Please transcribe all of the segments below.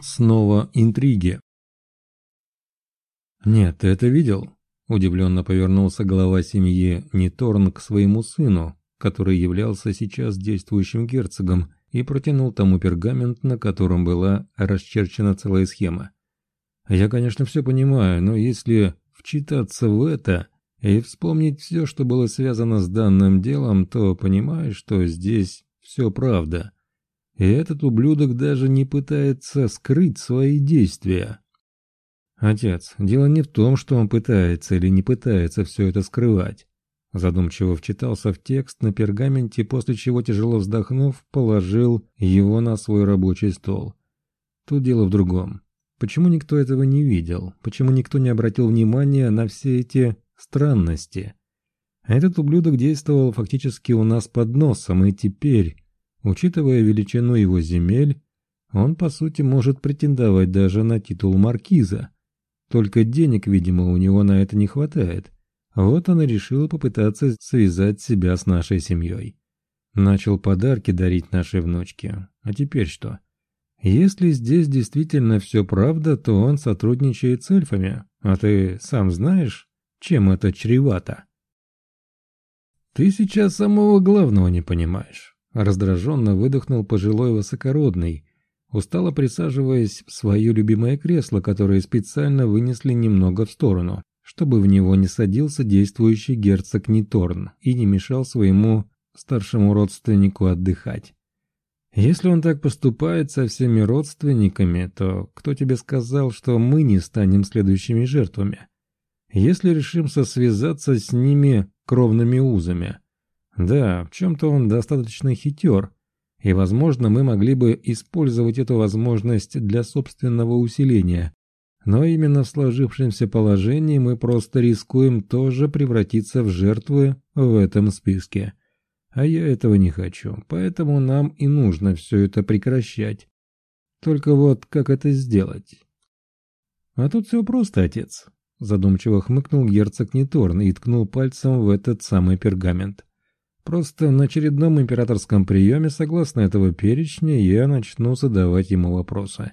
Снова интриги. «Нет, ты это видел?» – удивленно повернулся глава семьи Ниторн к своему сыну, который являлся сейчас действующим герцогом, и протянул тому пергамент, на котором была расчерчена целая схема. «Я, конечно, все понимаю, но если вчитаться в это и вспомнить все, что было связано с данным делом, то понимаешь, что здесь все правда». И этот ублюдок даже не пытается скрыть свои действия. Отец, дело не в том, что он пытается или не пытается все это скрывать. Задумчиво вчитался в текст на пергаменте, после чего, тяжело вздохнув, положил его на свой рабочий стол. Тут дело в другом. Почему никто этого не видел? Почему никто не обратил внимания на все эти странности? Этот ублюдок действовал фактически у нас под носом, и теперь Учитывая величину его земель, он, по сути, может претендовать даже на титул маркиза. Только денег, видимо, у него на это не хватает. Вот он и решил попытаться связать себя с нашей семьей. Начал подарки дарить нашей внучке. А теперь что? Если здесь действительно все правда, то он сотрудничает с эльфами. А ты сам знаешь, чем это чревато? Ты сейчас самого главного не понимаешь. Раздраженно выдохнул пожилой высокородный, устало присаживаясь в свое любимое кресло, которое специально вынесли немного в сторону, чтобы в него не садился действующий герцог Ниторн и не мешал своему старшему родственнику отдыхать. Если он так поступает со всеми родственниками, то кто тебе сказал, что мы не станем следующими жертвами? Если решимся связаться с ними кровными узами, да, в чем-то он достаточно хитер, и, возможно, мы могли бы использовать эту возможность для собственного усиления. Но именно в сложившемся положении мы просто рискуем тоже превратиться в жертвы в этом списке. А я этого не хочу, поэтому нам и нужно все это прекращать. Только вот как это сделать? А тут все просто, отец. Задумчиво хмыкнул герцог Неторн и ткнул пальцем в этот самый пергамент. Просто на очередном императорском приеме, согласно этого перечня, я начну задавать ему вопросы.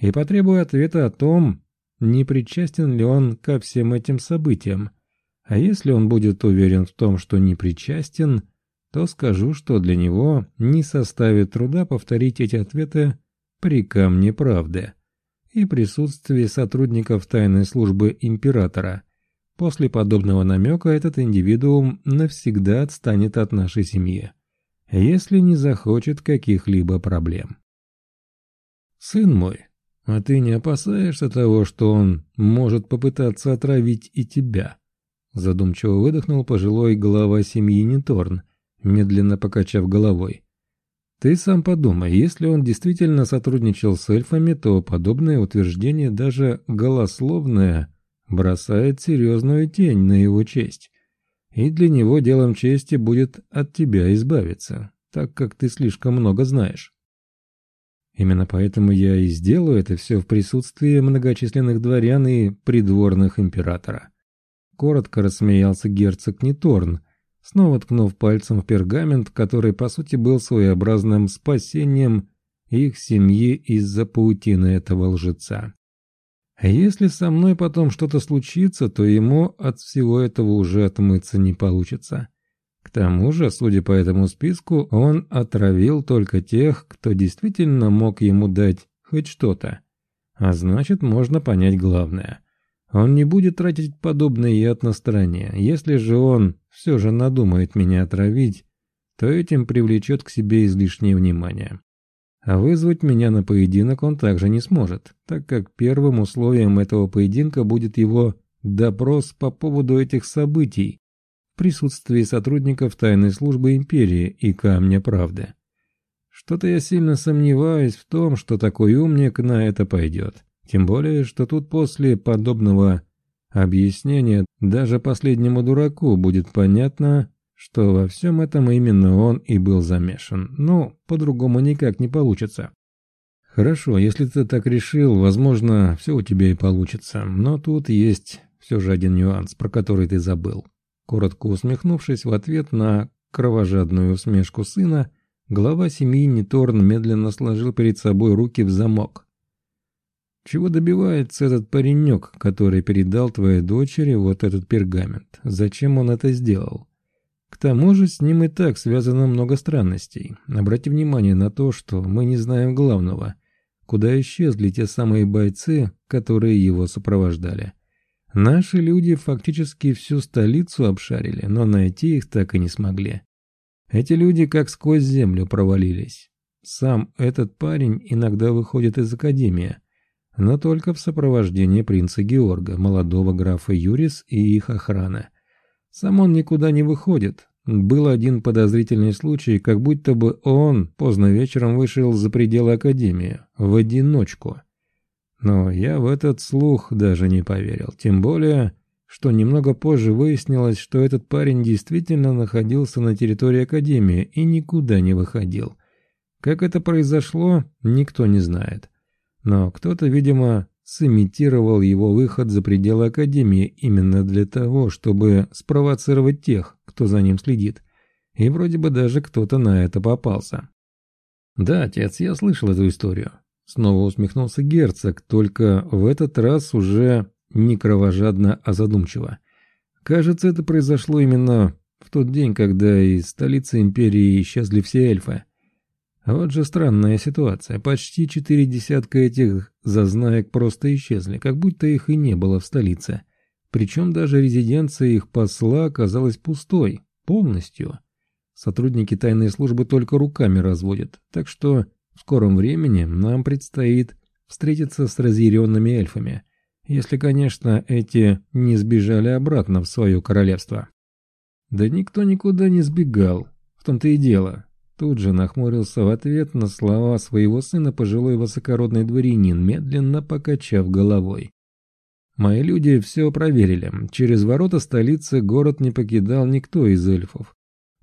И потребую ответа о том, не причастен ли он ко всем этим событиям. А если он будет уверен в том, что не причастен, то скажу, что для него не составит труда повторить эти ответы при камне правды и присутствии сотрудников тайной службы императора – После подобного намека этот индивидуум навсегда отстанет от нашей семьи, если не захочет каких-либо проблем. «Сын мой, а ты не опасаешься того, что он может попытаться отравить и тебя?» Задумчиво выдохнул пожилой глава семьи Неторн, медленно покачав головой. «Ты сам подумай, если он действительно сотрудничал с эльфами, то подобное утверждение, даже голословное – бросает серьезную тень на его честь. И для него делом чести будет от тебя избавиться, так как ты слишком много знаешь. Именно поэтому я и сделаю это все в присутствии многочисленных дворян и придворных императора. Коротко рассмеялся герцог Неторн, снова ткнув пальцем в пергамент, который по сути был своеобразным спасением их семьи из-за паутины этого лжеца. А если со мной потом что-то случится, то ему от всего этого уже отмыться не получится. К тому же, судя по этому списку, он отравил только тех, кто действительно мог ему дать хоть что-то. А значит, можно понять главное. Он не будет тратить подобный яд на стороне. Если же он все же надумает меня отравить, то этим привлечет к себе излишнее внимание. А вызвать меня на поединок он также не сможет, так как первым условием этого поединка будет его допрос по поводу этих событий в присутствии сотрудников тайной службы империи и Камня Правды. Что-то я сильно сомневаюсь в том, что такой умник на это пойдет. Тем более, что тут после подобного объяснения даже последнему дураку будет понятно, что во всем этом именно он и был замешан. Ну, по-другому никак не получится. Хорошо, если ты так решил, возможно, все у тебя и получится. Но тут есть все же один нюанс, про который ты забыл. Коротко усмехнувшись в ответ на кровожадную усмешку сына, глава семьи Ниторн медленно сложил перед собой руки в замок. Чего добивается этот паренек, который передал твоей дочери вот этот пергамент? Зачем он это сделал? К тому же с ним и так связано много странностей. Обрати внимание на то, что мы не знаем главного. Куда исчезли те самые бойцы, которые его сопровождали? Наши люди фактически всю столицу обшарили, но найти их так и не смогли. Эти люди как сквозь землю провалились. Сам этот парень иногда выходит из академии – но только в сопровождении принца Георга, молодого графа Юрис и их охраны. Сам он никуда не выходит. Был один подозрительный случай, как будто бы он поздно вечером вышел за пределы Академии, в одиночку. Но я в этот слух даже не поверил, тем более, что немного позже выяснилось, что этот парень действительно находился на территории Академии и никуда не выходил. Как это произошло, никто не знает. Но кто-то, видимо, сымитировал его выход за пределы Академии именно для того, чтобы спровоцировать тех, кто за ним следит. И вроде бы даже кто-то на это попался. «Да, отец, я слышал эту историю». Снова усмехнулся герцог, только в этот раз уже не кровожадно, а задумчиво. Кажется, это произошло именно в тот день, когда из столицы империи исчезли все эльфы. Вот же странная ситуация. Почти четыре десятка этих зазнаек просто исчезли, как будто их и не было в столице. Причем даже резиденция их посла оказалась пустой, полностью. Сотрудники тайной службы только руками разводят, так что в скором времени нам предстоит встретиться с разъяренными эльфами, если, конечно, эти не сбежали обратно в свое королевство. Да никто никуда не сбегал, в том-то и дело. Тут же нахмурился в ответ на слова своего сына пожилой высокородный дворянин, медленно покачав головой. Мои люди все проверили. Через ворота столицы город не покидал никто из эльфов.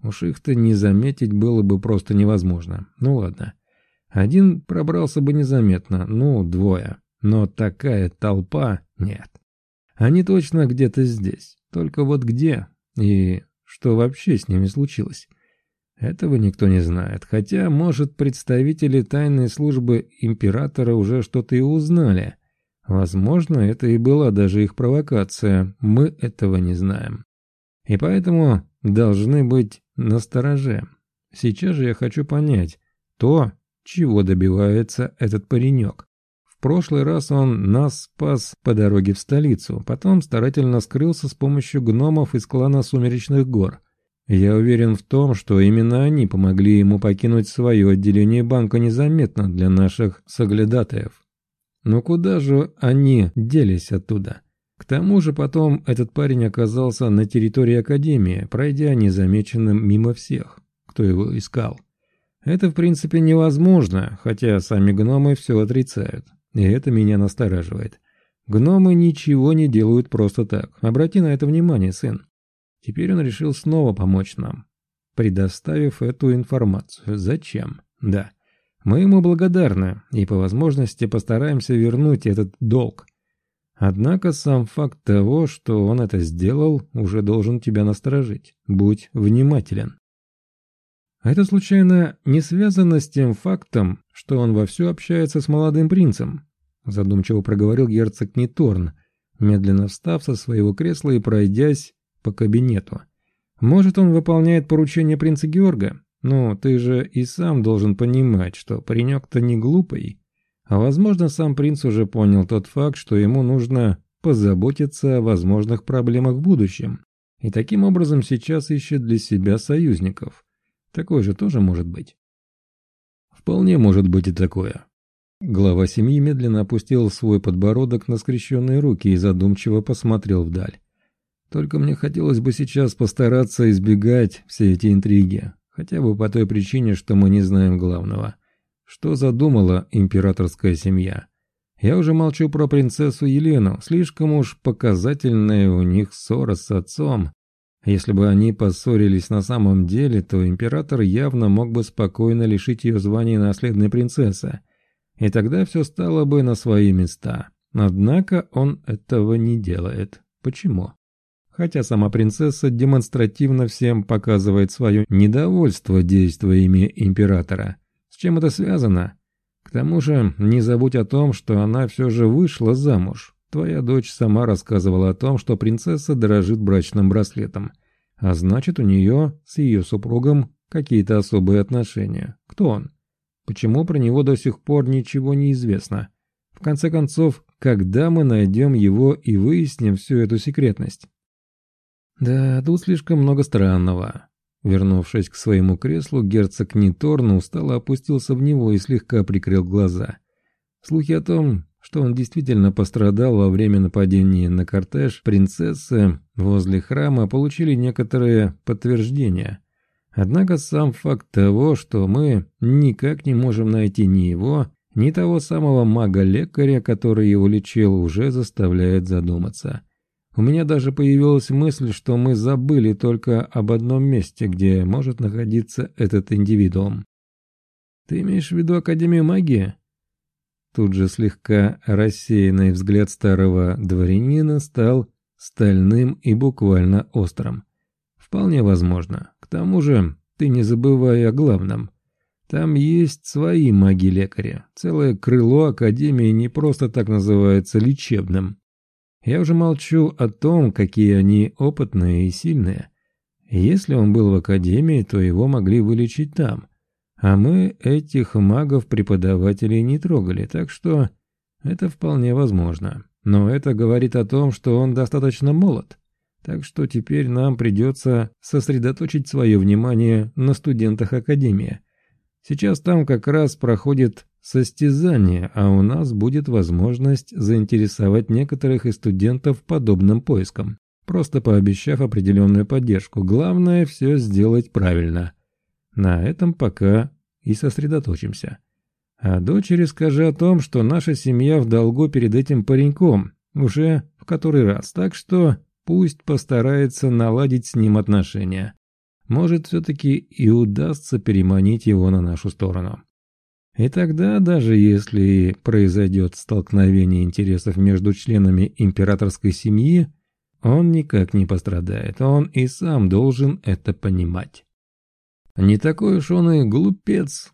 Уж их-то не заметить было бы просто невозможно. Ну ладно. Один пробрался бы незаметно, ну, двое. Но такая толпа нет. Они точно где-то здесь. Только вот где и что вообще с ними случилось? Этого никто не знает, хотя, может, представители тайной службы императора уже что-то и узнали. Возможно, это и была даже их провокация, мы этого не знаем. И поэтому должны быть настороже. Сейчас же я хочу понять то, чего добивается этот паренек. В прошлый раз он нас спас по дороге в столицу, потом старательно скрылся с помощью гномов из клана Сумеречных гор. Я уверен в том, что именно они помогли ему покинуть свое отделение банка незаметно для наших соглядатаев. Но куда же они делись оттуда? К тому же потом этот парень оказался на территории Академии, пройдя незамеченным мимо всех, кто его искал. Это в принципе невозможно, хотя сами гномы все отрицают. И это меня настораживает. Гномы ничего не делают просто так. Обрати на это внимание, сын. Теперь он решил снова помочь нам, предоставив эту информацию. Зачем? Да. Мы ему благодарны и по возможности постараемся вернуть этот долг. Однако сам факт того, что он это сделал, уже должен тебя насторожить. Будь внимателен. Это случайно не связано с тем фактом, что он вовсю общается с молодым принцем? Задумчиво проговорил герцог Ниторн, медленно встав со своего кресла и пройдясь по кабинету. Может, он выполняет поручение принца Георга? Ну, ты же и сам должен понимать, что паренек-то не глупый. А возможно, сам принц уже понял тот факт, что ему нужно позаботиться о возможных проблемах в будущем. И таким образом сейчас ищет для себя союзников. Такое же тоже может быть. Вполне может быть и такое. Глава семьи медленно опустил свой подбородок на скрещенные руки и задумчиво посмотрел вдаль. Только мне хотелось бы сейчас постараться избегать все эти интриги, хотя бы по той причине, что мы не знаем главного. Что задумала императорская семья? Я уже молчу про принцессу Елену, слишком уж показательная у них ссора с отцом. Если бы они поссорились на самом деле, то император явно мог бы спокойно лишить ее звания наследной принцессы. И тогда все стало бы на свои места. Однако он этого не делает. Почему? Хотя сама принцесса демонстративно всем показывает свое недовольство действиями императора. С чем это связано? К тому же не забудь о том, что она все же вышла замуж. Твоя дочь сама рассказывала о том, что принцесса дорожит брачным браслетом. А значит, у нее с ее супругом какие-то особые отношения. Кто он? Почему про него до сих пор ничего не известно? В конце концов, когда мы найдем его и выясним всю эту секретность? Да, тут слишком много странного. Вернувшись к своему креслу, герцог Ниторн устало опустился в него и слегка прикрыл глаза. Слухи о том, что он действительно пострадал во время нападения на кортеж принцессы возле храма, получили некоторые подтверждения. Однако сам факт того, что мы никак не можем найти ни его, ни того самого мага-лекаря, который его лечил, уже заставляет задуматься. У меня даже появилась мысль, что мы забыли только об одном месте, где может находиться этот индивидуум. «Ты имеешь в виду Академию магии?» Тут же слегка рассеянный взгляд старого дворянина стал стальным и буквально острым. «Вполне возможно. К тому же, ты не забывай о главном. Там есть свои маги-лекари. Целое крыло Академии не просто так называется лечебным. Я уже молчу о том, какие они опытные и сильные. Если он был в академии, то его могли вылечить там. А мы этих магов-преподавателей не трогали, так что это вполне возможно. Но это говорит о том, что он достаточно молод. Так что теперь нам придется сосредоточить свое внимание на студентах Академии. Сейчас там как раз проходит состязание, а у нас будет возможность заинтересовать некоторых из студентов подобным поиском, просто пообещав определенную поддержку. Главное все сделать правильно. На этом пока и сосредоточимся. А дочери скажи о том, что наша семья в долгу перед этим пареньком, уже в который раз, так что пусть постарается наладить с ним отношения. Может, все-таки и удастся переманить его на нашу сторону. И тогда, даже если произойдет столкновение интересов между членами императорской семьи, он никак не пострадает, он и сам должен это понимать. Не такой уж он и глупец,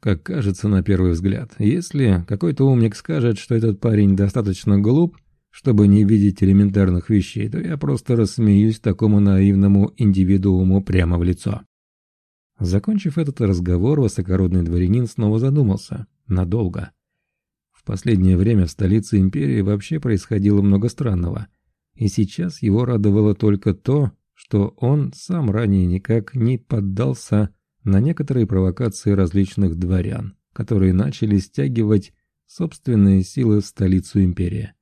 как кажется на первый взгляд. Если какой-то умник скажет, что этот парень достаточно глуп, чтобы не видеть элементарных вещей, то я просто рассмеюсь такому наивному индивидууму прямо в лицо. Закончив этот разговор, высокородный дворянин снова задумался. Надолго. В последнее время в столице империи вообще происходило много странного. И сейчас его радовало только то, что он сам ранее никак не поддался на некоторые провокации различных дворян, которые начали стягивать собственные силы в столицу империи.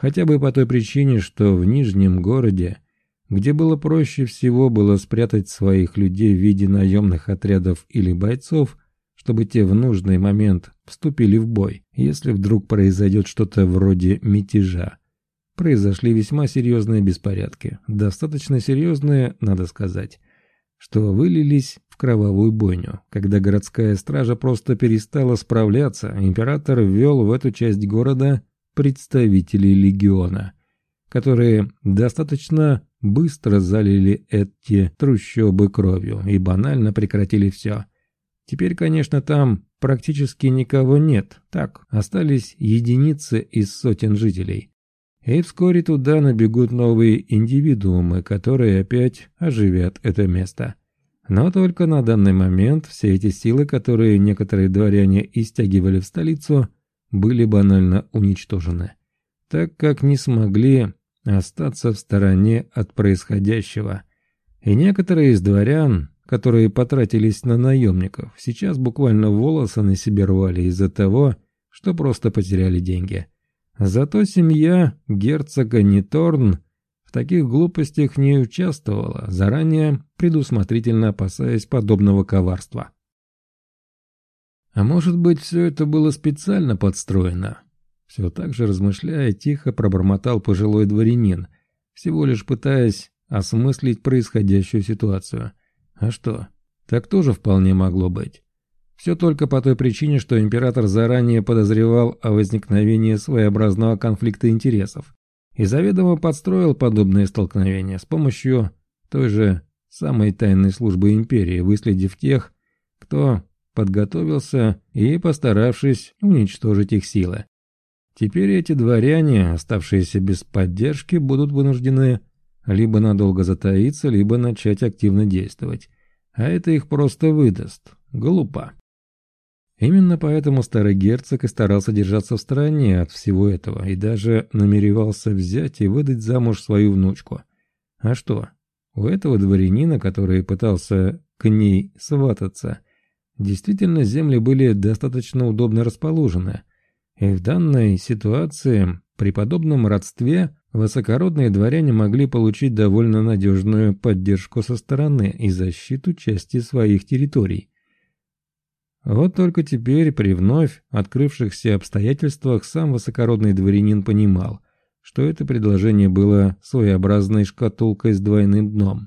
Хотя бы по той причине, что в Нижнем городе где было проще всего было спрятать своих людей в виде наемных отрядов или бойцов, чтобы те в нужный момент вступили в бой, если вдруг произойдет что-то вроде мятежа. Произошли весьма серьезные беспорядки, достаточно серьезные, надо сказать, что вылились в кровавую бойню. Когда городская стража просто перестала справляться, император ввел в эту часть города представителей легиона, которые достаточно быстро залили эти трущобы кровью и банально прекратили все. Теперь, конечно, там практически никого нет, так, остались единицы из сотен жителей. И вскоре туда набегут новые индивидуумы, которые опять оживят это место. Но только на данный момент все эти силы, которые некоторые дворяне истягивали в столицу, были банально уничтожены, так как не смогли остаться в стороне от происходящего. И некоторые из дворян, которые потратились на наемников, сейчас буквально волосы на себе рвали из-за того, что просто потеряли деньги. Зато семья герцога Ниторн в таких глупостях не участвовала, заранее предусмотрительно опасаясь подобного коварства. А может быть, все это было специально подстроено, все так же размышляя, тихо пробормотал пожилой дворянин, всего лишь пытаясь осмыслить происходящую ситуацию. А что, так тоже вполне могло быть. Все только по той причине, что император заранее подозревал о возникновении своеобразного конфликта интересов и заведомо подстроил подобные столкновения с помощью той же самой тайной службы империи, выследив тех, кто подготовился и постаравшись уничтожить их силы. Теперь эти дворяне, оставшиеся без поддержки, будут вынуждены либо надолго затаиться, либо начать активно действовать. А это их просто выдаст. Глупо. Именно поэтому старый герцог и старался держаться в стороне от всего этого, и даже намеревался взять и выдать замуж свою внучку. А что, у этого дворянина, который пытался к ней свататься, действительно земли были достаточно удобно расположены, и в данной ситуации, при подобном родстве, высокородные дворяне могли получить довольно надежную поддержку со стороны и защиту части своих территорий. Вот только теперь, при вновь открывшихся обстоятельствах, сам высокородный дворянин понимал, что это предложение было своеобразной шкатулкой с двойным дном.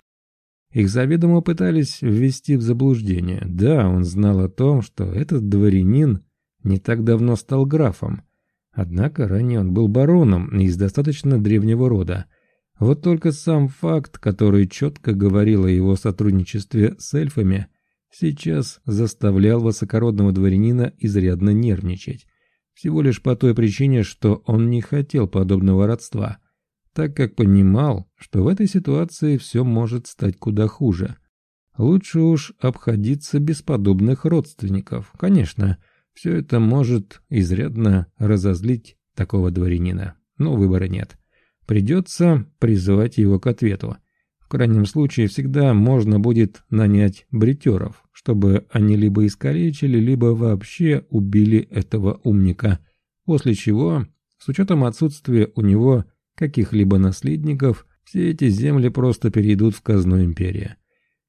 Их заведомо пытались ввести в заблуждение. Да, он знал о том, что этот дворянин не так давно стал графом. Однако ранее он был бароном из достаточно древнего рода. Вот только сам факт, который четко говорил о его сотрудничестве с эльфами, сейчас заставлял высокородного дворянина изрядно нервничать. Всего лишь по той причине, что он не хотел подобного родства, так как понимал, что в этой ситуации все может стать куда хуже. Лучше уж обходиться без подобных родственников. Конечно, все это может изрядно разозлить такого дворянина, но выбора нет. Придется призывать его к ответу крайнем случае всегда можно будет нанять бритеров, чтобы они либо искалечили, либо вообще убили этого умника, после чего, с учетом отсутствия у него каких-либо наследников, все эти земли просто перейдут в казну империи.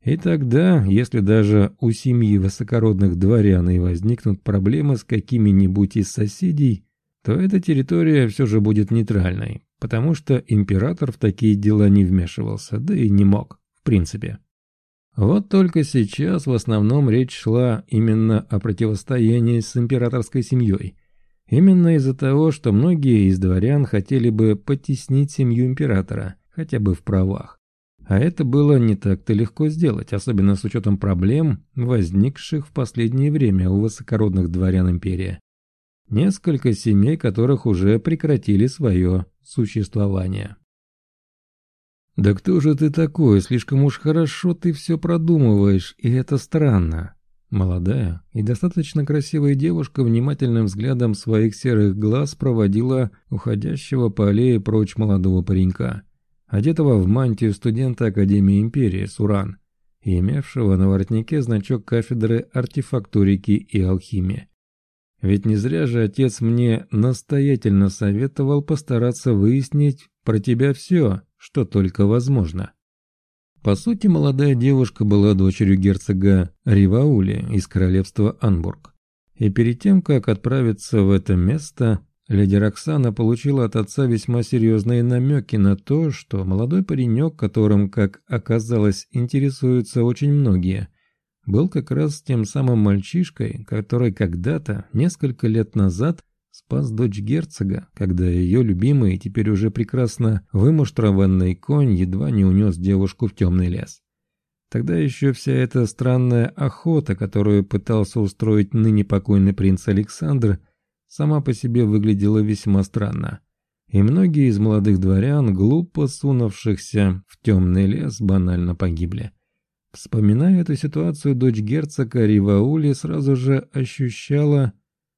И тогда, если даже у семьи высокородных дворян и возникнут проблемы с какими-нибудь из соседей, то эта территория все же будет нейтральной, потому что император в такие дела не вмешивался, да и не мог, в принципе. Вот только сейчас в основном речь шла именно о противостоянии с императорской семьей. Именно из-за того, что многие из дворян хотели бы потеснить семью императора, хотя бы в правах. А это было не так-то легко сделать, особенно с учетом проблем, возникших в последнее время у высокородных дворян империи. Несколько семей которых уже прекратили свое существования. «Да кто же ты такой? Слишком уж хорошо ты все продумываешь, и это странно». Молодая и достаточно красивая девушка внимательным взглядом своих серых глаз проводила уходящего по аллее прочь молодого паренька, одетого в мантию студента Академии Империи Суран и имевшего на воротнике значок кафедры артефактурики и алхимии. Ведь не зря же отец мне настоятельно советовал постараться выяснить про тебя все, что только возможно. По сути, молодая девушка была дочерью герцога Риваули из королевства Анбург. И перед тем, как отправиться в это место, леди Роксана получила от отца весьма серьезные намеки на то, что молодой паренек, которым, как оказалось, интересуются очень многие, был как раз тем самым мальчишкой, который когда-то, несколько лет назад, спас дочь герцога, когда ее любимый теперь уже прекрасно вымуштрованный конь едва не унес девушку в темный лес. Тогда еще вся эта странная охота, которую пытался устроить ныне покойный принц Александр, сама по себе выглядела весьма странно. И многие из молодых дворян, глупо сунувшихся в темный лес, банально погибли. Вспоминая эту ситуацию, дочь герцога Риваули сразу же ощущала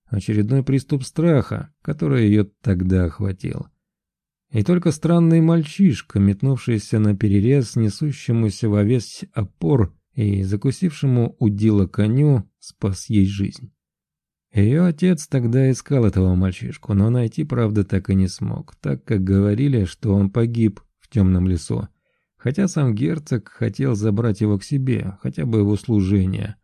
очередной приступ страха, который ее тогда охватил. И только странный мальчишка, метнувшийся на перерез несущемуся во весь опор и закусившему удила коню, спас ей жизнь. Ее отец тогда искал этого мальчишку, но найти, правда, так и не смог, так как говорили, что он погиб в темном лесу. Хотя сам герцог хотел забрать его к себе, хотя бы его служение.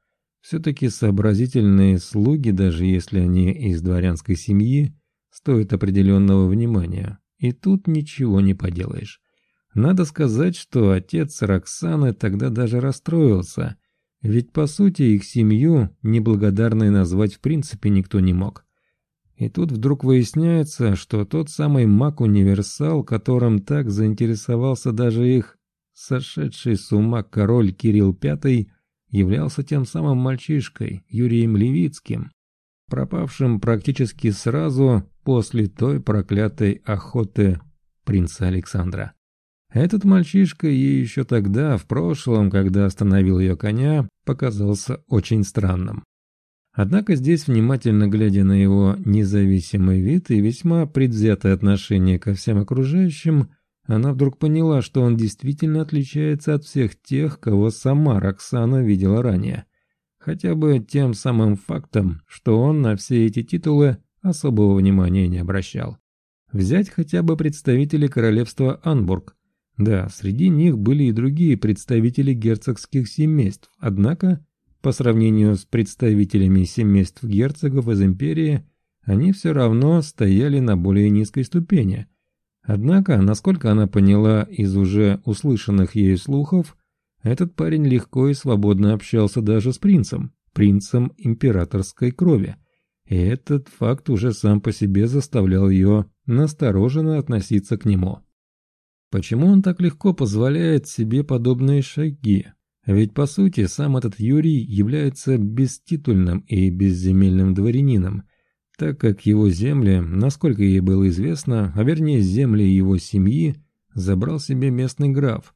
Все-таки сообразительные слуги, даже если они из дворянской семьи, стоят определенного внимания. И тут ничего не поделаешь. Надо сказать, что отец Роксаны тогда даже расстроился, ведь по сути их семью неблагодарной назвать в принципе никто не мог. И тут вдруг выясняется, что тот самый маг-универсал, которым так заинтересовался даже их Сошедший с ума король Кирилл V являлся тем самым мальчишкой Юрием Левицким, пропавшим практически сразу после той проклятой охоты принца Александра. Этот мальчишка ей еще тогда, в прошлом, когда остановил ее коня, показался очень странным. Однако здесь, внимательно глядя на его независимый вид и весьма предвзятое отношение ко всем окружающим, она вдруг поняла, что он действительно отличается от всех тех, кого сама Роксана видела ранее. Хотя бы тем самым фактом, что он на все эти титулы особого внимания не обращал. Взять хотя бы представителей королевства Анбург. Да, среди них были и другие представители герцогских семейств, однако по сравнению с представителями семейств герцогов из империи, они все равно стояли на более низкой ступени. Однако, насколько она поняла из уже услышанных ею слухов, этот парень легко и свободно общался даже с принцем, принцем императорской крови. И этот факт уже сам по себе заставлял ее настороженно относиться к нему. Почему он так легко позволяет себе подобные шаги? Ведь по сути сам этот Юрий является беститульным и безземельным дворянином, так как его земли, насколько ей было известно, а вернее земли его семьи, забрал себе местный граф.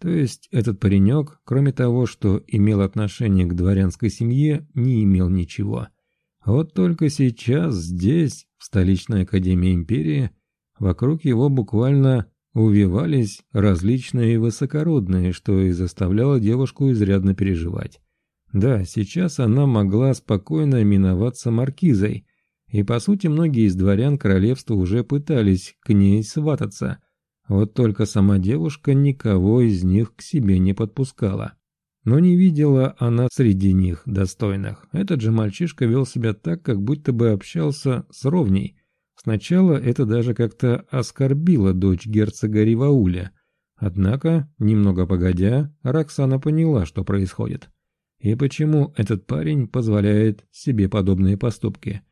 То есть этот паренек, кроме того, что имел отношение к дворянской семье, не имел ничего. Вот только сейчас здесь, в столичной академии империи, вокруг его буквально увивались различные высокородные, что и заставляло девушку изрядно переживать. Да, сейчас она могла спокойно именоваться маркизой, и по сути многие из дворян королевства уже пытались к ней свататься, вот только сама девушка никого из них к себе не подпускала. Но не видела она среди них достойных. Этот же мальчишка вел себя так, как будто бы общался с ровней – Сначала это даже как-то оскорбило дочь герцога Ривауля. Однако, немного погодя, Роксана поняла, что происходит. И почему этот парень позволяет себе подобные поступки.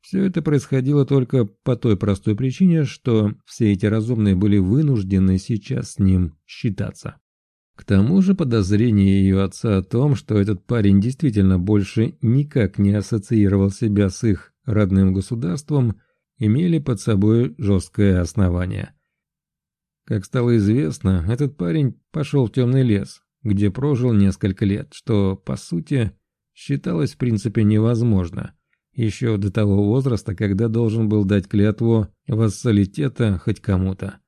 Все это происходило только по той простой причине, что все эти разумные были вынуждены сейчас с ним считаться. К тому же подозрение ее отца о том, что этот парень действительно больше никак не ассоциировал себя с их родным государством – имели под собой жесткое основание. Как стало известно, этот парень пошел в темный лес, где прожил несколько лет, что, по сути, считалось в принципе невозможно, еще до того возраста, когда должен был дать клятву вассалитета хоть кому-то.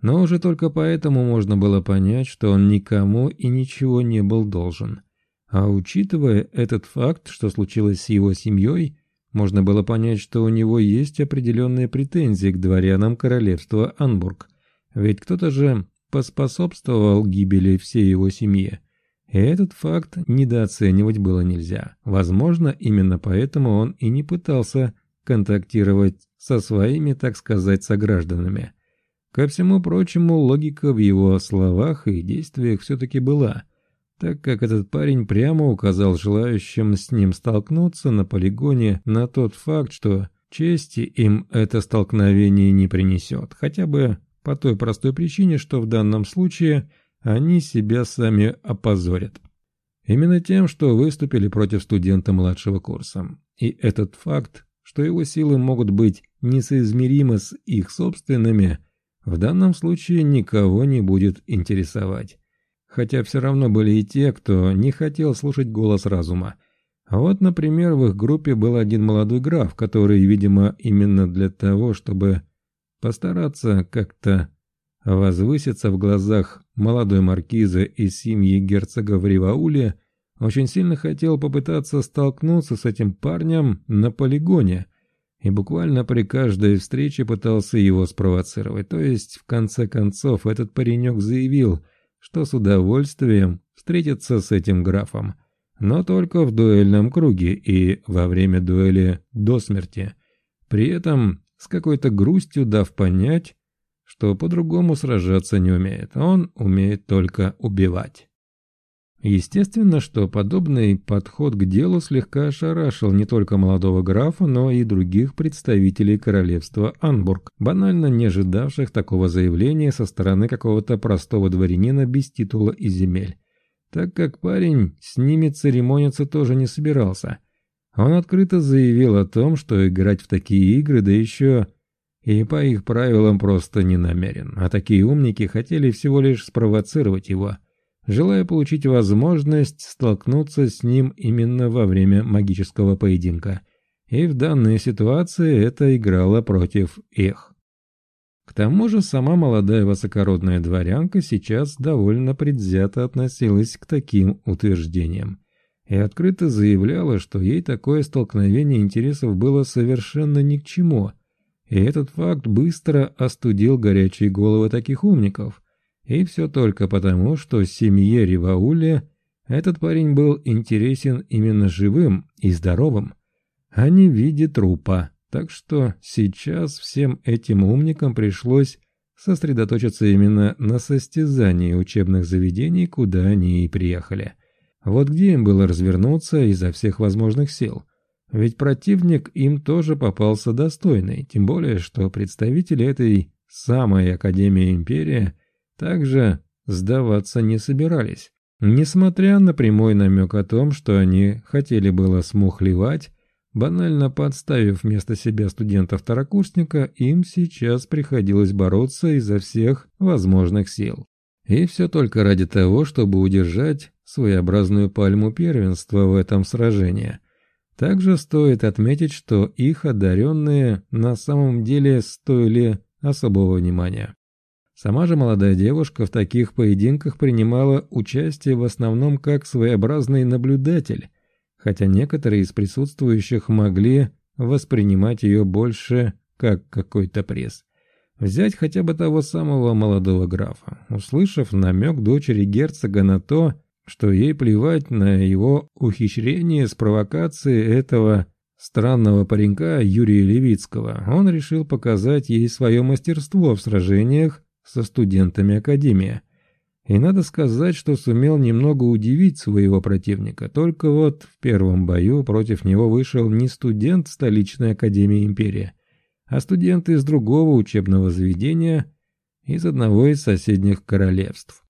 Но уже только поэтому можно было понять, что он никому и ничего не был должен. А учитывая этот факт, что случилось с его семьей, можно было понять, что у него есть определенные претензии к дворянам королевства Анбург, ведь кто-то же поспособствовал гибели всей его семьи. И этот факт недооценивать было нельзя. Возможно, именно поэтому он и не пытался контактировать со своими, так сказать, согражданами. Ко всему прочему, логика в его словах и действиях все-таки была – так как этот парень прямо указал желающим с ним столкнуться на полигоне на тот факт, что чести им это столкновение не принесет, хотя бы по той простой причине, что в данном случае они себя сами опозорят. Именно тем, что выступили против студента младшего курса. И этот факт, что его силы могут быть несоизмеримы с их собственными, в данном случае никого не будет интересовать хотя все равно были и те, кто не хотел слушать голос разума. Вот, например, в их группе был один молодой граф, который, видимо, именно для того, чтобы постараться как-то возвыситься в глазах молодой маркизы из семьи герцога в Ривауле, очень сильно хотел попытаться столкнуться с этим парнем на полигоне и буквально при каждой встрече пытался его спровоцировать. То есть, в конце концов, этот паренек заявил – что с удовольствием встретится с этим графом, но только в дуэльном круге и во время дуэли до смерти, при этом с какой-то грустью дав понять, что по-другому сражаться не умеет, он умеет только убивать. Естественно, что подобный подход к делу слегка ошарашил не только молодого графа, но и других представителей королевства Анбург, банально не ожидавших такого заявления со стороны какого-то простого дворянина без титула и земель. так как парень с ними церемониться тоже не собирался. Он открыто заявил о том, что играть в такие игры, да еще и по их правилам просто не намерен, а такие умники хотели всего лишь спровоцировать его, желая получить возможность столкнуться с ним именно во время магического поединка. И в данной ситуации это играло против их. К тому же сама молодая высокородная дворянка сейчас довольно предвзято относилась к таким утверждениям и открыто заявляла, что ей такое столкновение интересов было совершенно ни к чему – и этот факт быстро остудил горячие головы таких умников. И все только потому, что семье Ривауля этот парень был интересен именно живым и здоровым, а не в виде трупа. Так что сейчас всем этим умникам пришлось сосредоточиться именно на состязании учебных заведений, куда они и приехали. Вот где им было развернуться изо всех возможных сил – ведь противник им тоже попался достойный, тем более, что представители этой самой Академии Империи также сдаваться не собирались. Несмотря на прямой намек о том, что они хотели было смухлевать, банально подставив вместо себя студента-второкурсника, им сейчас приходилось бороться изо всех возможных сил. И все только ради того, чтобы удержать своеобразную пальму первенства в этом сражении – также стоит отметить, что их одаренные на самом деле стоили особого внимания. Сама же молодая девушка в таких поединках принимала участие в основном как своеобразный наблюдатель, хотя некоторые из присутствующих могли воспринимать ее больше как какой-то пресс. Взять хотя бы того самого молодого графа. Услышав намек дочери герцога на то, что ей плевать на его ухищрение с провокацией этого странного паренька Юрия Левицкого. Он решил показать ей свое мастерство в сражениях со студентами Академии. И надо сказать, что сумел немного удивить своего противника. Только вот в первом бою против него вышел не студент столичной Академии Империи, а студент из другого учебного заведения из одного из соседних королевств.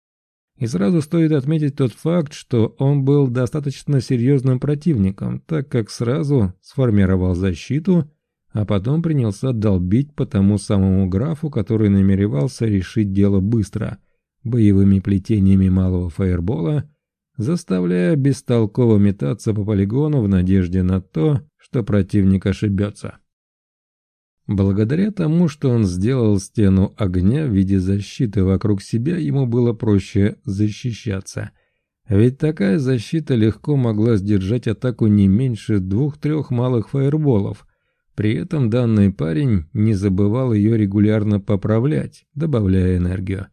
И сразу стоит отметить тот факт, что он был достаточно серьезным противником, так как сразу сформировал защиту, а потом принялся долбить по тому самому графу, который намеревался решить дело быстро, боевыми плетениями малого фаербола, заставляя бестолково метаться по полигону в надежде на то, что противник ошибется. Благодаря тому, что он сделал стену огня в виде защиты вокруг себя, ему было проще защищаться. Ведь такая защита легко могла сдержать атаку не меньше двух-трех малых фаерболов. При этом данный парень не забывал ее регулярно поправлять, добавляя энергию.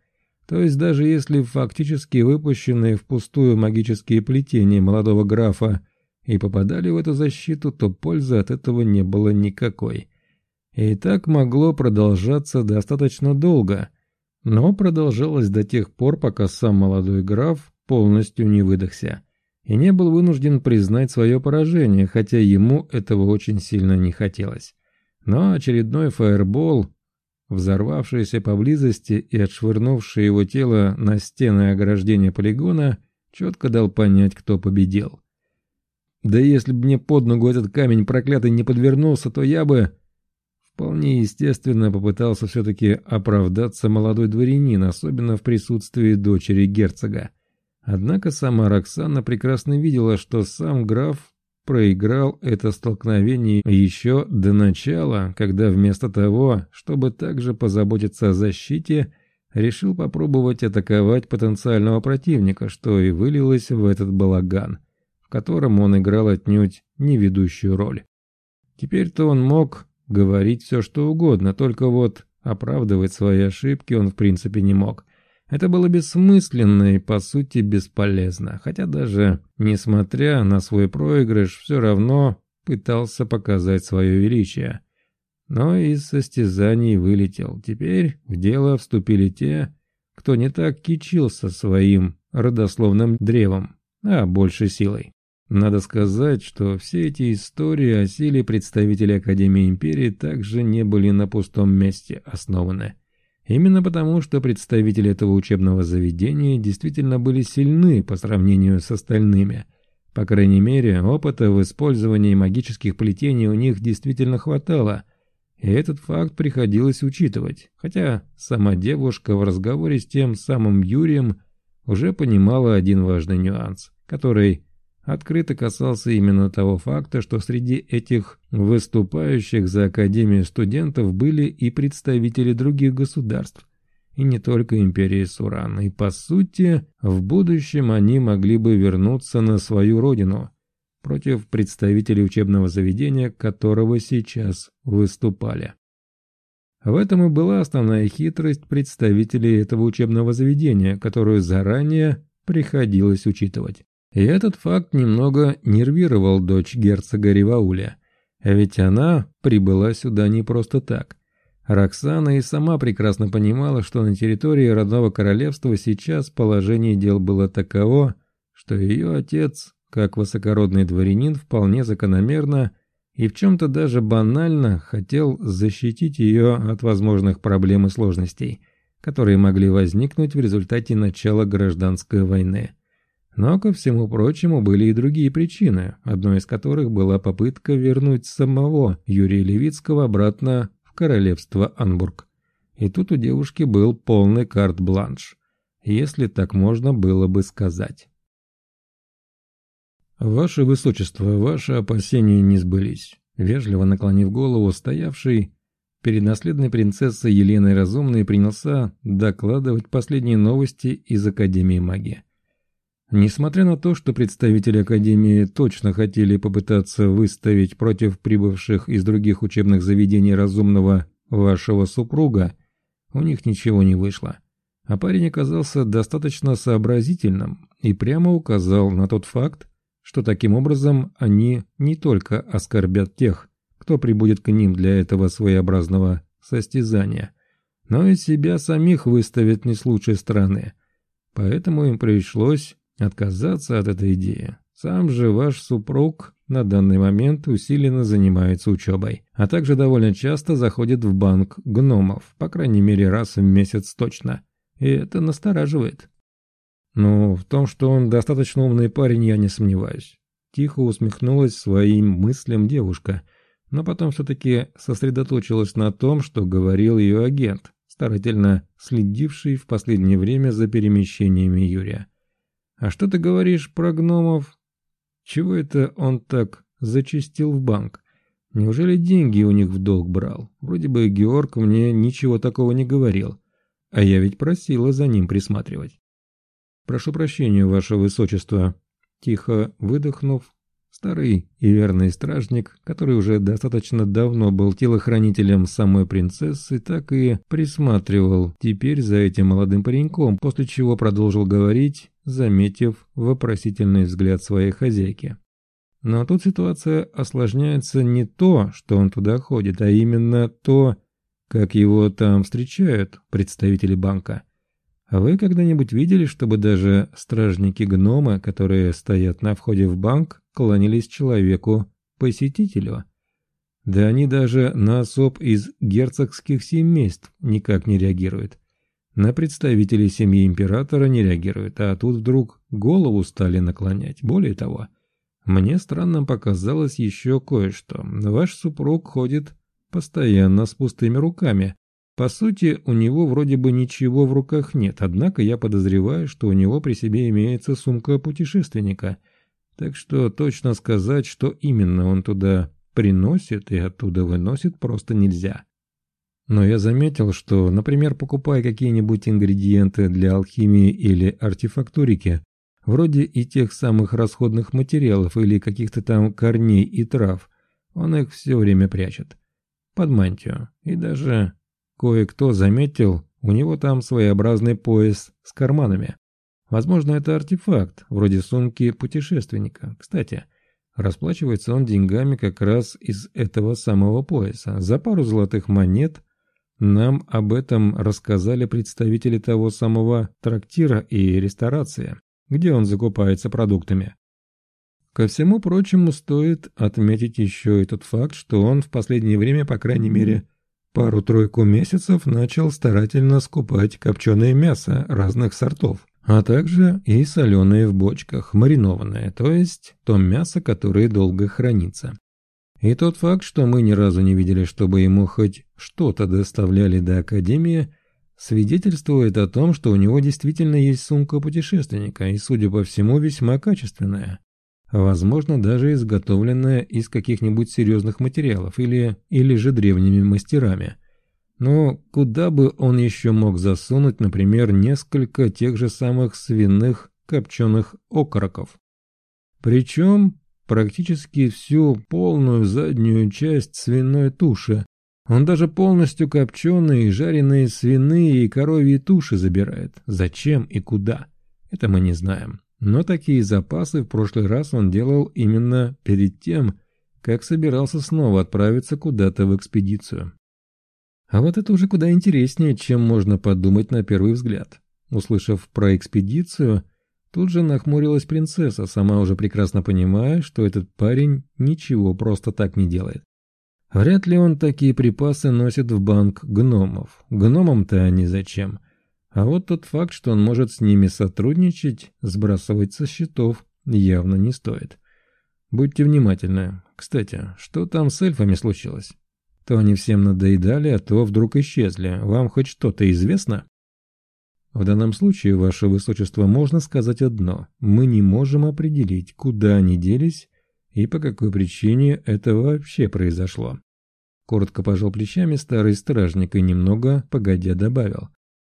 То есть даже если фактически выпущенные впустую магические плетения молодого графа и попадали в эту защиту, то пользы от этого не было никакой. И так могло продолжаться достаточно долго, но продолжалось до тех пор, пока сам молодой граф полностью не выдохся и не был вынужден признать свое поражение, хотя ему этого очень сильно не хотелось. Но очередной фаербол, взорвавшийся поблизости и отшвырнувший его тело на стены ограждения полигона, четко дал понять, кто победил. Да если бы мне под ногу этот камень проклятый не подвернулся, то я бы... Вполне естественно попытался все-таки оправдаться молодой дворянин, особенно в присутствии дочери герцога. Однако сама Роксана прекрасно видела, что сам граф проиграл это столкновение еще до начала, когда вместо того, чтобы также позаботиться о защите, решил попробовать атаковать потенциального противника, что и вылилось в этот балаган, в котором он играл отнюдь не ведущую роль. Теперь-то он мог говорить все что угодно, только вот оправдывать свои ошибки он в принципе не мог. Это было бессмысленно и по сути бесполезно, хотя даже несмотря на свой проигрыш, все равно пытался показать свое величие. Но из состязаний вылетел. Теперь в дело вступили те, кто не так кичился своим родословным древом, а больше силой. Надо сказать, что все эти истории о силе представителей Академии Империи также не были на пустом месте основаны. Именно потому, что представители этого учебного заведения действительно были сильны по сравнению с остальными. По крайней мере, опыта в использовании магических плетений у них действительно хватало, и этот факт приходилось учитывать, хотя сама девушка в разговоре с тем самым Юрием уже понимала один важный нюанс, который открыто касался именно того факта, что среди этих выступающих за Академию студентов были и представители других государств, и не только империи Суран, и по сути, в будущем они могли бы вернуться на свою родину против представителей учебного заведения, которого сейчас выступали. В этом и была основная хитрость представителей этого учебного заведения, которую заранее приходилось учитывать. И этот факт немного нервировал дочь герцога Ривауля, ведь она прибыла сюда не просто так. Роксана и сама прекрасно понимала, что на территории родного королевства сейчас положение дел было таково, что ее отец, как высокородный дворянин, вполне закономерно и в чем-то даже банально хотел защитить ее от возможных проблем и сложностей, которые могли возникнуть в результате начала гражданской войны. Но, ко всему прочему, были и другие причины, одной из которых была попытка вернуть самого Юрия Левицкого обратно в королевство Анбург. И тут у девушки был полный карт-бланш, если так можно было бы сказать. «Ваше Высочество, ваши опасения не сбылись», — вежливо наклонив голову, стоявший перед наследной принцессой Еленой Разумной принялся докладывать последние новости из Академии магии. Несмотря на то, что представители Академии точно хотели попытаться выставить против прибывших из других учебных заведений разумного вашего супруга, у них ничего не вышло. А парень оказался достаточно сообразительным и прямо указал на тот факт, что таким образом они не только оскорбят тех, кто прибудет к ним для этого своеобразного состязания, но и себя самих выставят не с лучшей стороны. Поэтому им пришлось отказаться от этой идеи. Сам же ваш супруг на данный момент усиленно занимается учебой, а также довольно часто заходит в банк гномов, по крайней мере раз в месяц точно. И это настораживает. Ну, в том, что он достаточно умный парень, я не сомневаюсь. Тихо усмехнулась своим мыслям девушка, но потом все-таки сосредоточилась на том, что говорил ее агент, старательно следивший в последнее время за перемещениями Юрия. «А что ты говоришь про гномов? Чего это он так зачистил в банк? Неужели деньги у них в долг брал? Вроде бы Георг мне ничего такого не говорил, а я ведь просила за ним присматривать». «Прошу прощения, ваше высочество», тихо выдохнув, Старый и верный стражник, который уже достаточно давно был телохранителем самой принцессы, так и присматривал теперь за этим молодым пареньком, после чего продолжил говорить, заметив вопросительный взгляд своей хозяйки. Но тут ситуация осложняется не то, что он туда ходит, а именно то, как его там встречают представители банка. А вы когда-нибудь видели, чтобы даже стражники-гномы, которые стоят на входе в банк, кланялись человеку-посетителю. Да они даже на особ из герцогских семейств никак не реагируют. На представителей семьи императора не реагируют, а тут вдруг голову стали наклонять. Более того, мне странно показалось еще кое-что. Ваш супруг ходит постоянно с пустыми руками. По сути, у него вроде бы ничего в руках нет, однако я подозреваю, что у него при себе имеется сумка путешественника – так что точно сказать, что именно он туда приносит и оттуда выносит, просто нельзя. Но я заметил, что, например, покупая какие-нибудь ингредиенты для алхимии или артефактурики, вроде и тех самых расходных материалов или каких-то там корней и трав, он их все время прячет. Под мантию. И даже кое-кто заметил, у него там своеобразный пояс с карманами. Возможно, это артефакт, вроде сумки путешественника. Кстати, расплачивается он деньгами как раз из этого самого пояса. За пару золотых монет нам об этом рассказали представители того самого трактира и ресторации, где он закупается продуктами. Ко всему прочему, стоит отметить еще и тот факт, что он в последнее время, по крайней мере, пару-тройку месяцев начал старательно скупать копченое мясо разных сортов, а также и соленые в бочках, маринованное, то есть то мясо, которое долго хранится. И тот факт, что мы ни разу не видели, чтобы ему хоть что-то доставляли до Академии, свидетельствует о том, что у него действительно есть сумка путешественника, и, судя по всему, весьма качественная. Возможно, даже изготовленная из каких-нибудь серьезных материалов или, или же древними мастерами. Но куда бы он еще мог засунуть, например, несколько тех же самых свиных копченых окороков? Причем практически всю полную заднюю часть свиной туши. Он даже полностью копченые, жареные свиные и коровьи туши забирает. Зачем и куда? Это мы не знаем. Но такие запасы в прошлый раз он делал именно перед тем, как собирался снова отправиться куда-то в экспедицию. А вот это уже куда интереснее, чем можно подумать на первый взгляд. Услышав про экспедицию, Тут же нахмурилась принцесса, сама уже прекрасно понимая, что этот парень ничего просто так не делает. Вряд ли он такие припасы носит в банк гномов. Гномам-то они зачем? А вот тот факт, что он может с ними сотрудничать, сбрасывать со счетов, явно не стоит. Будьте внимательны. Кстати, что там с эльфами случилось? То они всем надоедали, а то вдруг исчезли. Вам хоть что-то известно? В данном случае, ваше высочество, можно сказать одно. Мы не можем определить, куда они делись и по какой причине это вообще произошло. Коротко пожал плечами старый стражник и немного, погодя, добавил.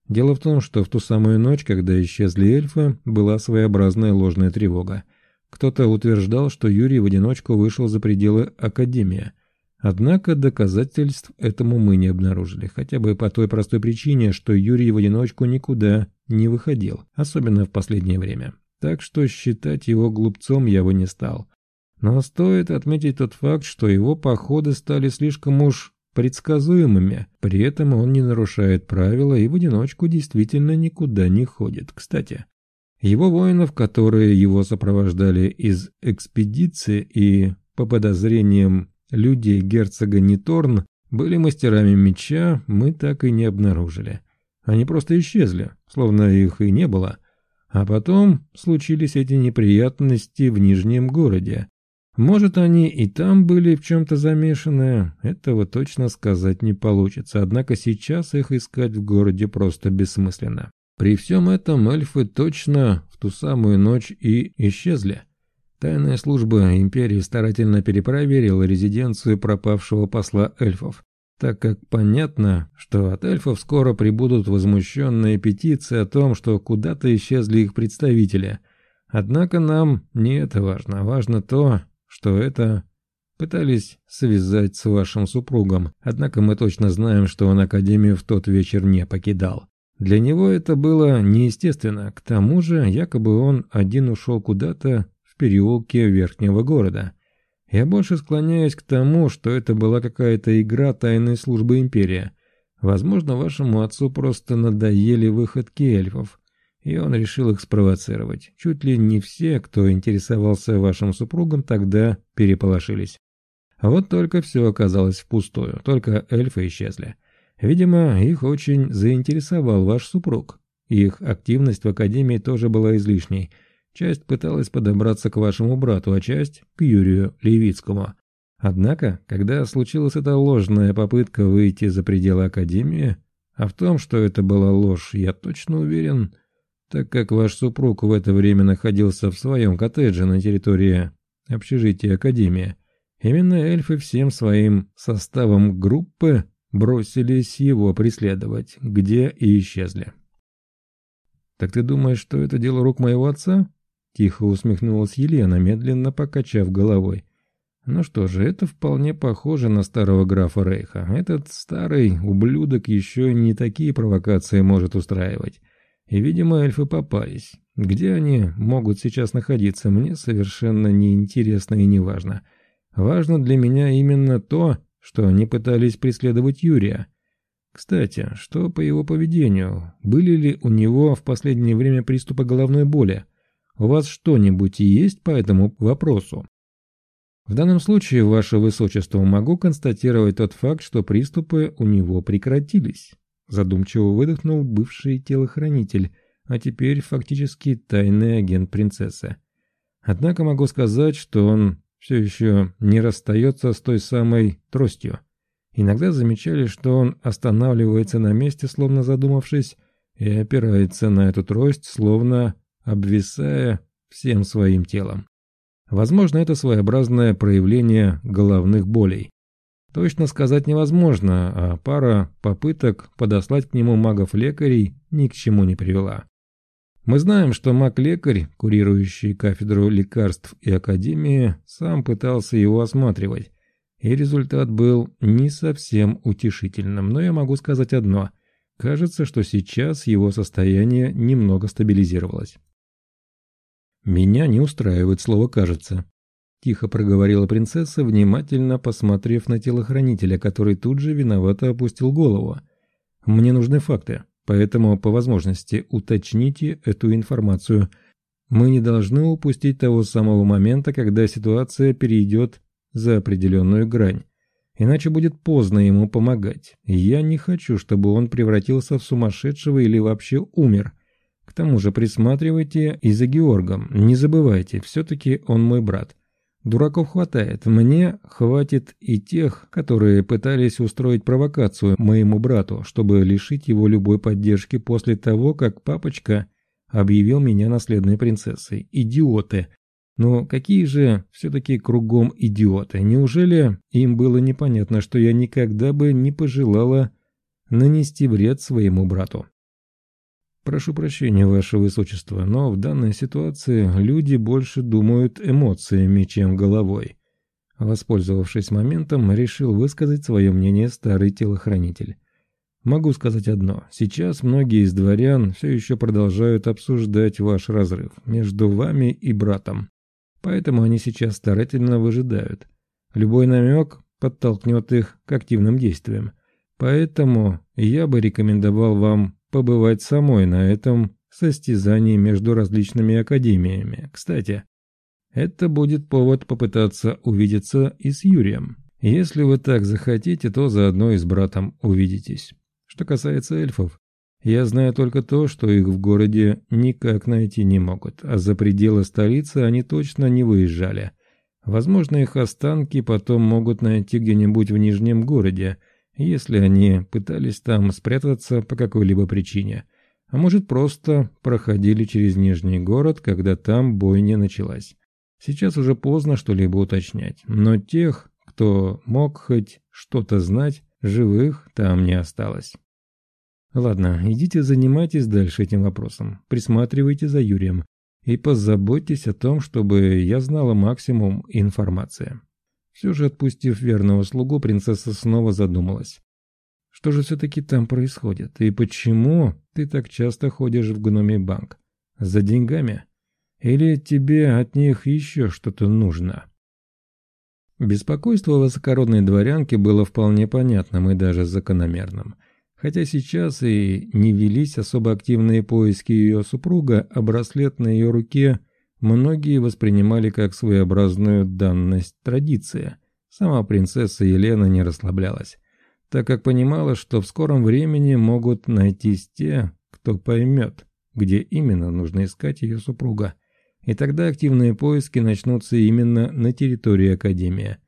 Дело в том, что в ту самую ночь, когда исчезли эльфы, была своеобразная ложная тревога. Кто-то утверждал, что Юрий в одиночку вышел за пределы Академии – Однако доказательств этому мы не обнаружили, хотя бы по той простой причине, что Юрий в одиночку никуда не выходил, особенно в последнее время. Так что считать его глупцом я бы не стал. Но стоит отметить тот факт, что его походы стали слишком уж предсказуемыми, при этом он не нарушает правила и в одиночку действительно никуда не ходит. Кстати, его воинов, которые его сопровождали из экспедиции и, по подозрениям Люди герцога Ниторн были мастерами меча, мы так и не обнаружили. Они просто исчезли, словно их и не было. А потом случились эти неприятности в Нижнем городе. Может, они и там были в чем-то замешаны, этого точно сказать не получится, однако сейчас их искать в городе просто бессмысленно. При всем этом эльфы точно в ту самую ночь и исчезли. Тайная служба империи старательно перепроверила резиденцию пропавшего посла эльфов, так как понятно, что от эльфов скоро прибудут возмущенные петиции о том, что куда-то исчезли их представители. Однако нам не это важно, важно то, что это пытались связать с вашим супругом, однако мы точно знаем, что он Академию в тот вечер не покидал. Для него это было неестественно, к тому же якобы он один ушел куда-то в переулке Верхнего города. Я больше склоняюсь к тому, что это была какая-то игра тайной службы Империи. Возможно, вашему отцу просто надоели выходки эльфов, и он решил их спровоцировать. Чуть ли не все, кто интересовался вашим супругом, тогда переполошились. А вот только все оказалось впустую, только эльфы исчезли. Видимо, их очень заинтересовал ваш супруг. Их активность в Академии тоже была излишней – Часть пыталась подобраться к вашему брату, а часть – к Юрию Левицкому. Однако, когда случилась эта ложная попытка выйти за пределы Академии, а в том, что это была ложь, я точно уверен, так как ваш супруг в это время находился в своем коттедже на территории общежития Академии, именно эльфы всем своим составом группы бросились его преследовать, где и исчезли. «Так ты думаешь, что это дело рук моего отца?» Тихо усмехнулась Елена, медленно покачав головой. Ну что же, это вполне похоже на старого графа Рейха. Этот старый ублюдок еще не такие провокации может устраивать. И, видимо, эльфы попались. Где они могут сейчас находиться, мне совершенно неинтересно и не важно. Важно для меня именно то, что они пытались преследовать Юрия. Кстати, что по его поведению? Были ли у него в последнее время приступы головной боли? У вас что-нибудь есть по этому вопросу?» В данном случае, ваше высочество, могу констатировать тот факт, что приступы у него прекратились. Задумчиво выдохнул бывший телохранитель, а теперь фактически тайный агент принцессы. Однако могу сказать, что он все еще не расстается с той самой тростью. Иногда замечали, что он останавливается на месте, словно задумавшись, и опирается на эту трость, словно обвисая всем своим телом. Возможно, это своеобразное проявление головных болей. Точно сказать невозможно, а пара попыток подослать к нему магов-лекарей ни к чему не привела. Мы знаем, что маг-лекарь, курирующий кафедру лекарств и академии, сам пытался его осматривать, и результат был не совсем утешительным, но я могу сказать одно. Кажется, что сейчас его состояние немного стабилизировалось. «Меня не устраивает слово «кажется», – тихо проговорила принцесса, внимательно посмотрев на телохранителя, который тут же виновато опустил голову. «Мне нужны факты, поэтому по возможности уточните эту информацию. Мы не должны упустить того самого момента, когда ситуация перейдет за определенную грань. Иначе будет поздно ему помогать. Я не хочу, чтобы он превратился в сумасшедшего или вообще умер. К тому же присматривайте и за Георгом. Не забывайте, все-таки он мой брат. Дураков хватает. Мне хватит и тех, которые пытались устроить провокацию моему брату, чтобы лишить его любой поддержки после того, как папочка объявил меня наследной принцессой. Идиоты. Но какие же все-таки кругом идиоты? Неужели им было непонятно, что я никогда бы не пожелала нанести вред своему брату? Прошу прощения, ваше высочество, но в данной ситуации люди больше думают эмоциями, чем головой. Воспользовавшись моментом, решил высказать свое мнение старый телохранитель. Могу сказать одно. Сейчас многие из дворян все еще продолжают обсуждать ваш разрыв между вами и братом. Поэтому они сейчас старательно выжидают. Любой намек подтолкнет их к активным действиям. Поэтому я бы рекомендовал вам побывать самой на этом состязании между различными академиями. Кстати, это будет повод попытаться увидеться и с Юрием. Если вы так захотите, то заодно и с братом увидитесь. Что касается эльфов, я знаю только то, что их в городе никак найти не могут, а за пределы столицы они точно не выезжали. Возможно, их останки потом могут найти где-нибудь в Нижнем городе, если они пытались там спрятаться по какой-либо причине, а может просто проходили через Нижний город, когда там бойня началась. Сейчас уже поздно что-либо уточнять, но тех, кто мог хоть что-то знать, живых там не осталось. Ладно, идите занимайтесь дальше этим вопросом, присматривайте за Юрием и позаботьтесь о том, чтобы я знала максимум информации. Все же отпустив верного слугу, принцесса снова задумалась. Что же все-таки там происходит? И почему ты так часто ходишь в гномий банк? За деньгами? Или тебе от них еще что-то нужно? Беспокойство высокородной дворянки было вполне понятным и даже закономерным. Хотя сейчас и не велись особо активные поиски ее супруга, а браслет на ее руке многие воспринимали как своеобразную данность традиции. Сама принцесса Елена не расслаблялась, так как понимала, что в скором времени могут найтись те, кто поймет, где именно нужно искать ее супруга. И тогда активные поиски начнутся именно на территории Академии.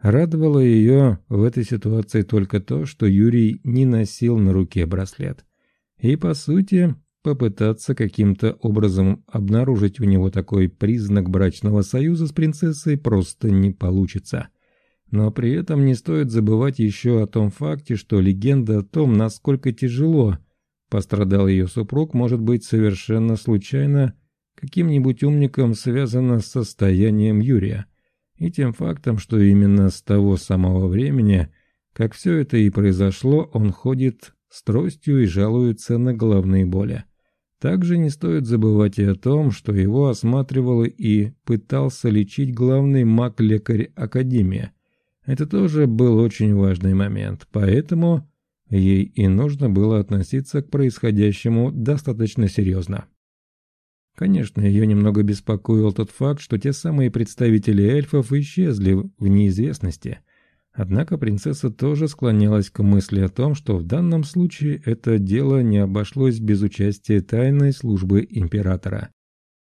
Радовало ее в этой ситуации только то, что Юрий не носил на руке браслет. И, по сути, попытаться каким-то образом обнаружить у него такой признак брачного союза с принцессой просто не получится. Но при этом не стоит забывать еще о том факте, что легенда о том, насколько тяжело пострадал ее супруг, может быть совершенно случайно каким-нибудь умником связана с состоянием Юрия. И тем фактом, что именно с того самого времени, как все это и произошло, он ходит с тростью и жалуется на головные боли. Также не стоит забывать и о том, что его осматривал и пытался лечить главный маг-лекарь Академии. Это тоже был очень важный момент, поэтому ей и нужно было относиться к происходящему достаточно серьезно. Конечно, ее немного беспокоил тот факт, что те самые представители эльфов исчезли в неизвестности. Однако принцесса тоже склонялась к мысли о том, что в данном случае это дело не обошлось без участия тайной службы императора.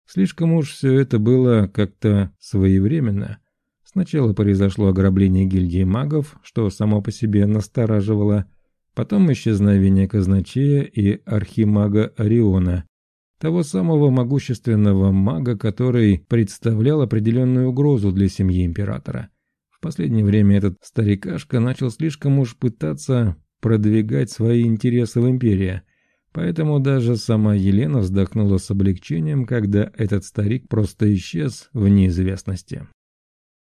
Слишком уж все это было как-то своевременно. Сначала произошло ограбление гильдии магов, что само по себе настораживало, потом исчезновение казначея и архимага Ориона, того самого могущественного мага, который представлял определенную угрозу для семьи императора. В последнее время этот старикашка начал слишком уж пытаться продвигать свои интересы в империи, поэтому даже сама Елена вздохнула с облегчением, когда этот старик просто исчез в неизвестности.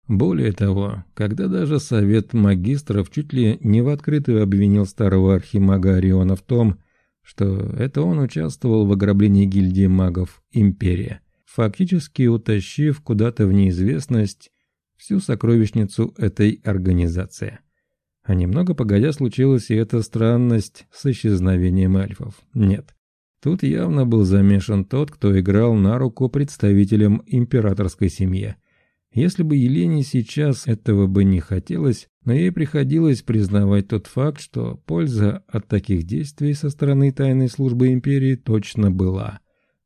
Более того, когда даже совет магистров чуть ли не в открытую обвинил старого архимага Ориона в том, что это он участвовал в ограблении гильдии магов «Империя», фактически утащив куда-то в неизвестность всю сокровищницу этой организации. А немного погодя случилась и эта странность с исчезновением эльфов. Нет, тут явно был замешан тот, кто играл на руку представителям императорской семьи – если бы Елене сейчас этого бы не хотелось, но ей приходилось признавать тот факт, что польза от таких действий со стороны тайной службы империи точно была.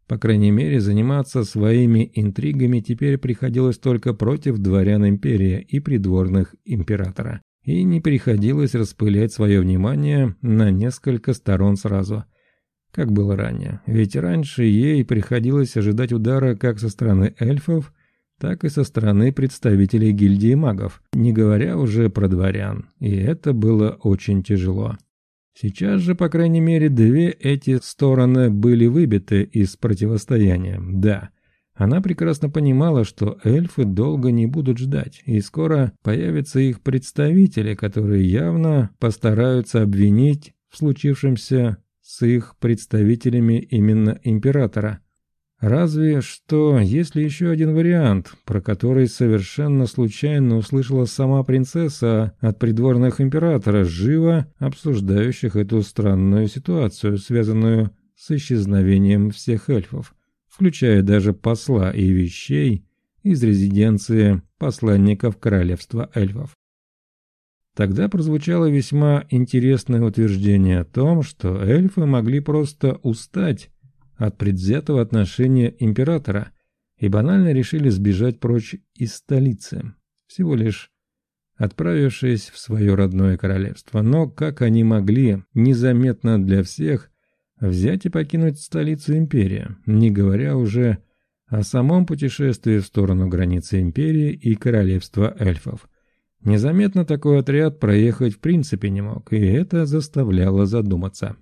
По крайней мере, заниматься своими интригами теперь приходилось только против дворян империи и придворных императора. И не приходилось распылять свое внимание на несколько сторон сразу. Как было ранее. Ведь раньше ей приходилось ожидать удара как со стороны эльфов, так и со стороны представителей гильдии магов, не говоря уже про дворян, и это было очень тяжело. Сейчас же, по крайней мере, две эти стороны были выбиты из противостояния, да. Она прекрасно понимала, что эльфы долго не будут ждать, и скоро появятся их представители, которые явно постараются обвинить в случившемся с их представителями именно императора. Разве что есть ли еще один вариант, про который совершенно случайно услышала сама принцесса от придворных императора, живо обсуждающих эту странную ситуацию, связанную с исчезновением всех эльфов, включая даже посла и вещей из резиденции посланников королевства эльфов. Тогда прозвучало весьма интересное утверждение о том, что эльфы могли просто устать от предвзятого отношения императора и банально решили сбежать прочь из столицы, всего лишь отправившись в свое родное королевство. Но как они могли, незаметно для всех, взять и покинуть столицу империи, не говоря уже о самом путешествии в сторону границы империи и королевства эльфов. Незаметно такой отряд проехать в принципе не мог, и это заставляло задуматься.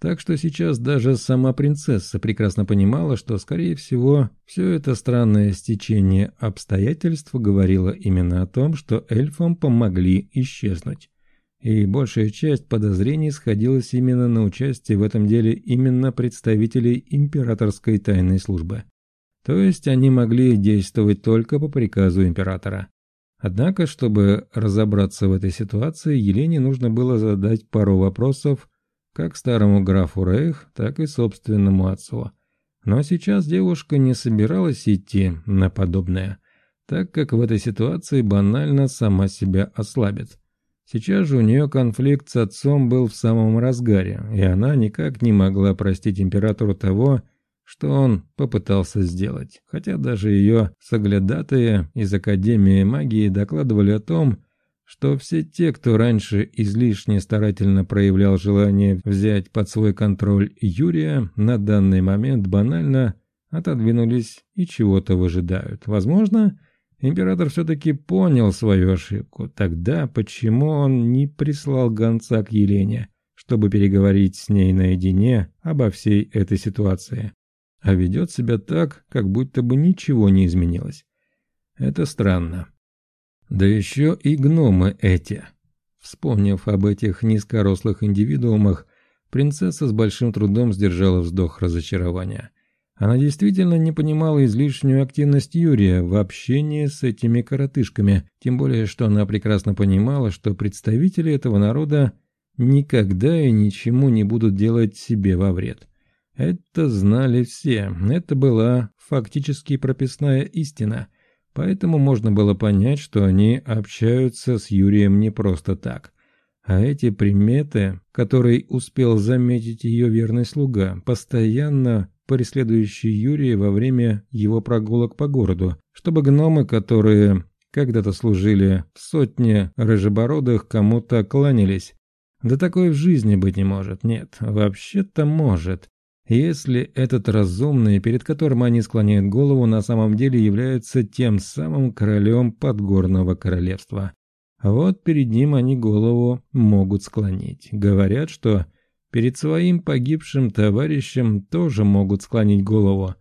Так что сейчас даже сама принцесса прекрасно понимала, что, скорее всего, все это странное стечение обстоятельств говорило именно о том, что эльфам помогли исчезнуть. И большая часть подозрений сходилась именно на участие в этом деле именно представителей императорской тайной службы. То есть они могли действовать только по приказу императора. Однако, чтобы разобраться в этой ситуации, Елене нужно было задать пару вопросов как старому графу Рейх, так и собственному отцу. Но сейчас девушка не собиралась идти на подобное, так как в этой ситуации банально сама себя ослабит. Сейчас же у нее конфликт с отцом был в самом разгаре, и она никак не могла простить императору того, что он попытался сделать. Хотя даже ее соглядатые из Академии магии докладывали о том, что все те, кто раньше излишне старательно проявлял желание взять под свой контроль Юрия, на данный момент банально отодвинулись и чего-то выжидают. Возможно, император все-таки понял свою ошибку. Тогда почему он не прислал гонца к Елене, чтобы переговорить с ней наедине обо всей этой ситуации? А ведет себя так, как будто бы ничего не изменилось. Это странно. Да еще и гномы эти. Вспомнив об этих низкорослых индивидуумах, принцесса с большим трудом сдержала вздох разочарования. Она действительно не понимала излишнюю активность Юрия в общении с этими коротышками, тем более, что она прекрасно понимала, что представители этого народа никогда и ничему не будут делать себе во вред. Это знали все, это была фактически прописная истина, поэтому можно было понять, что они общаются с Юрием не просто так. А эти приметы, которые успел заметить ее верный слуга, постоянно преследующий Юрия во время его прогулок по городу, чтобы гномы, которые когда-то служили в сотне рыжебородых, кому-то кланялись. Да такое в жизни быть не может. Нет, вообще-то может. Если этот разумный, перед которым они склоняют голову, на самом деле является тем самым королем подгорного королевства. Вот перед ним они голову могут склонить. Говорят, что перед своим погибшим товарищем тоже могут склонить голову.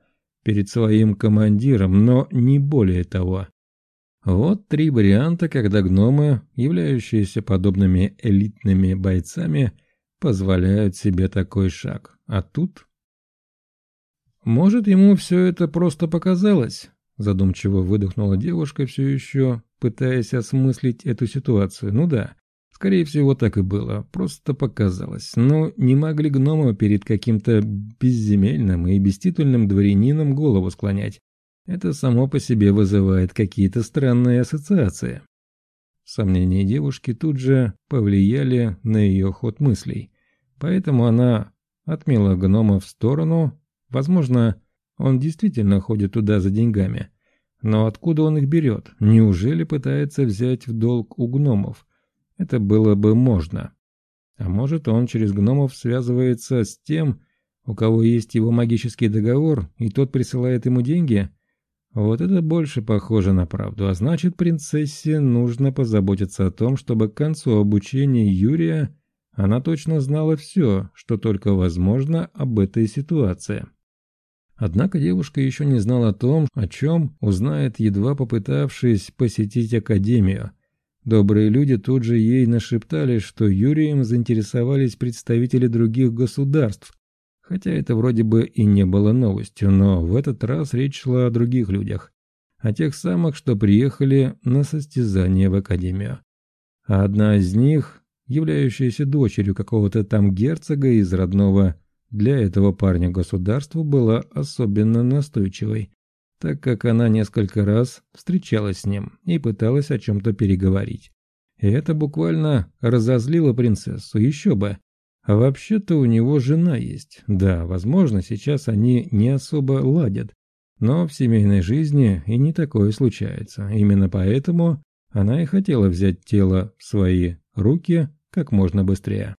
Перед своим командиром, но не более того. Вот три варианта, когда гномы, являющиеся подобными элитными бойцами, позволяют себе такой шаг. А тут... Может, ему все это просто показалось? Задумчиво выдохнула девушка, все еще пытаясь осмыслить эту ситуацию. Ну да, скорее всего так и было, просто показалось. Но не могли гномы перед каким-то безземельным и беститульным дворянином голову склонять. Это само по себе вызывает какие-то странные ассоциации. Сомнения девушки тут же повлияли на ее ход мыслей, поэтому она отмела гнома в сторону. Возможно, он действительно ходит туда за деньгами. Но откуда он их берет? Неужели пытается взять в долг у гномов? Это было бы можно. А может, он через гномов связывается с тем, у кого есть его магический договор, и тот присылает ему деньги? Вот это больше похоже на правду, а значит принцессе нужно позаботиться о том, чтобы к концу обучения Юрия она точно знала все, что только возможно об этой ситуации. Однако девушка еще не знала о том, о чем узнает, едва попытавшись посетить академию. Добрые люди тут же ей нашептали, что Юрием заинтересовались представители других государств, Хотя это вроде бы и не было новостью, но в этот раз речь шла о других людях. О тех самых, что приехали на состязание в академию. А одна из них, являющаяся дочерью какого-то там герцога из родного для этого парня государства, была особенно настойчивой, так как она несколько раз встречалась с ним и пыталась о чем-то переговорить. И это буквально разозлило принцессу, еще бы. А вообще-то у него жена есть. Да, возможно, сейчас они не особо ладят. Но в семейной жизни и не такое случается. Именно поэтому она и хотела взять тело в свои руки как можно быстрее.